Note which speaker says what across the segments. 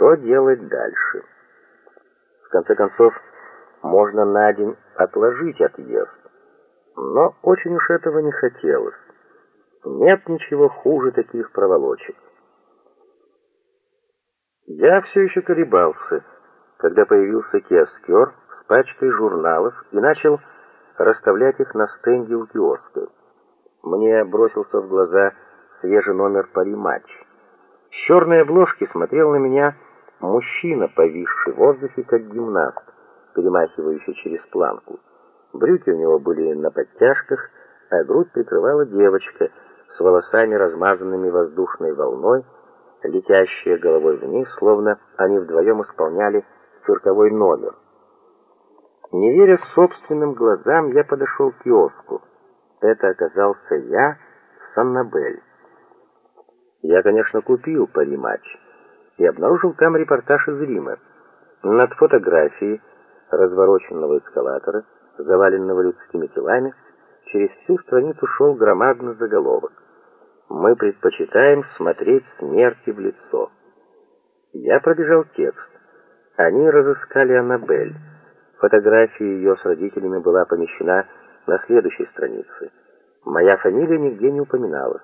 Speaker 1: что делать дальше. В конце концов, можно на день отложить отъезд. Но очень уж этого не хотелось. Нет ничего хуже таких проволочек. Я все еще колебался, когда появился киоскер с пачкой журналов и начал расставлять их на стенде у киоска. Мне бросился в глаза свежий номер «Пари-матч». С черной обложки смотрел на меня мужчина, повисший в воздухе, как гимнаст, перемахивающий через планку. Брюки у него были на подтяжках, а грудь прикрывала девочка с волосами, размазанными воздушной волной, летящая головой вниз, словно они вдвоем исполняли цирковой номер. Не веря собственным глазам, я подошел к киоску. Это оказался я, Саннабель. Я, конечно, купил пари-матч и обнаружил там репортаж из Рима. Над фотографией развороченного эскалатора, заваленного людскими телами, через всю страницу шел громадный заголовок. «Мы предпочитаем смотреть смерти в лицо». Я пробежал текст. Они разыскали Аннабель. Фотография ее с родителями была помещена на следующей странице. Моя фамилия нигде не упоминалась.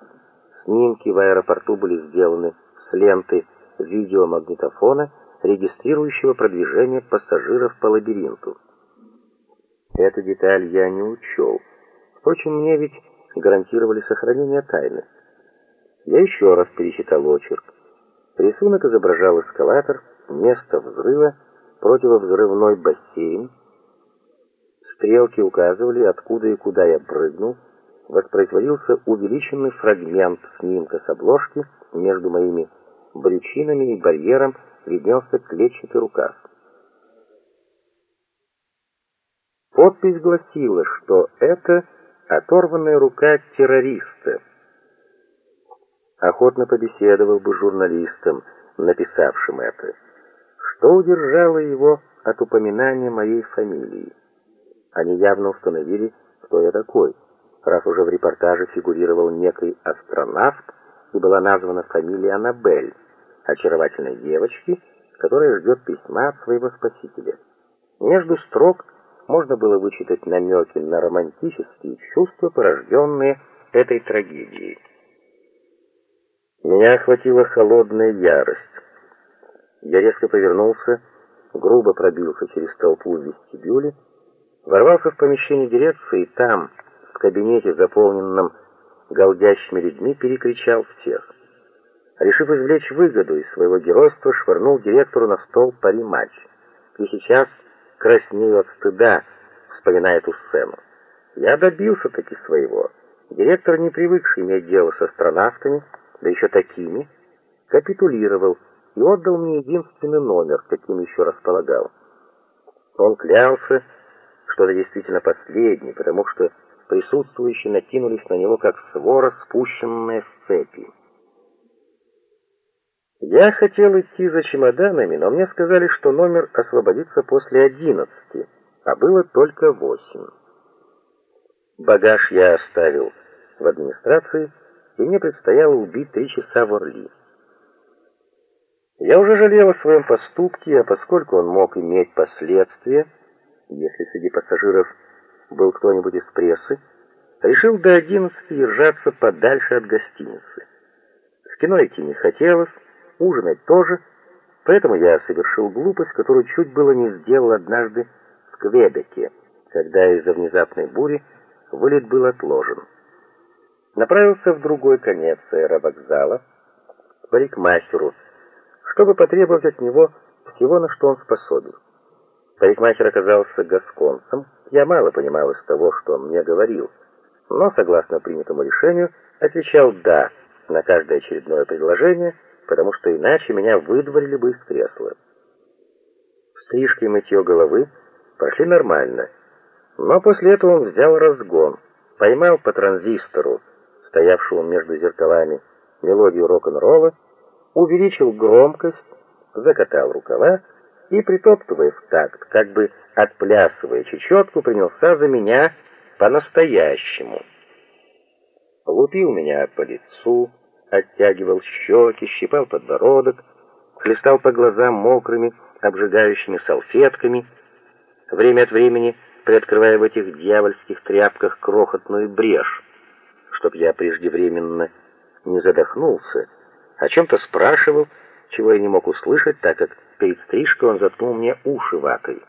Speaker 1: Снимки в аэропорту были сделаны с ленты видеомагнитофона, регистрирующего продвижение пассажиров по лабиринту. Эту деталь я не учел. Впрочем, мне ведь гарантировали сохранение тайны. Я еще раз перечитал очерк. Рисунок изображал эскалатор, место взрыва, противовзрывной бассейн. Стрелки указывали, откуда и куда я прыгнул. Воспроизводился увеличенный фрагмент снимка с обложки. Между моими брючинами и барьером виднелся клетчатый рукав. Подпись гласила, что это оторванная рука террориста. Охотно побеседовал бы журналистом, написавшим это. Что удержало его от упоминания моей фамилии? Они явно установили, кто я такой, раз уже в репортаже фигурировал некий астронавт и была названа фамилия Аннабель, очаровательной девочки, которая ждет письма от своего спасителя. Между строк можно было вычитать намеки на романтические чувства, порожденные этой трагедией. Меня охватила холодная ярость. Я резко повернулся, грубо пробился через толпу в вестибюле, ворвался в помещение дирекции и там, в кабинете, заполненном голдящими людьми, перекричал всех. Решив извлечь выгоду из своего геройства, швырнул директору на стол пари-матч. И сейчас краснею от стыда, вспоминая эту сцену. Я добился таки своего. Директор, не привыкший иметь дело с астронавтами, да еще такими, капитулировал и отдал мне единственный номер, каким еще располагал. Он клялся, что это действительно последний, потому что присутствующие накинулись на него, как свора, спущенная с цепи. Я хотел идти за чемоданами, но мне сказали, что номер освободится после одиннадцати, а было только восемь. Багаж я оставил в администрации, и мне предстояло убить три часа в Орли. Я уже жалел о своем поступке, а поскольку он мог иметь последствия, если среди пассажиров был кто-нибудь из прессы, решил до одиннадцати держаться подальше от гостиницы. В кино идти не хотелось, ужинать тоже, поэтому я совершил глупость, которую чуть было не сделал однажды в Квебеке, когда из-за внезапной бури вылет был отложен. Направился в другой конец аэровокзала, к парикмахеру, чтобы потребовать от него всего, на что он способен. Парикмахер оказался гасконцем. Я мало понимал из того, что он мне говорил, но, согласно принятому решению, отвечал «да» на каждое очередное предложение, потому что иначе меня выдворили бы из кресла. Стрижки и мытье головы прошли нормально, но после этого он взял разгон, поймал по транзистору, стоявшему между зеркалами, мелодию рок-н-ролла, увеличил громкость, закатал рукава и, притоптывая в такт, как бы отплясывая чечетку, принялся за меня по-настоящему. Лупил меня по лицу, оттягивал щеки, щипал подбородок, хлестал по глазам мокрыми, обжигающими салфетками, время от времени приоткрывая в этих дьявольских тряпках крохотную брешь, чтоб я преждевременно не задохнулся, о чем-то спрашивал, чего я не мог услышать, так как перед стрижкой он заткнул мне уши ватой.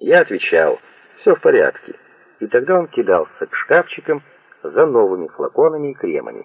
Speaker 1: Я отвечал, все в порядке, и тогда он кидался к шкафчикам за новыми флаконами и кремами.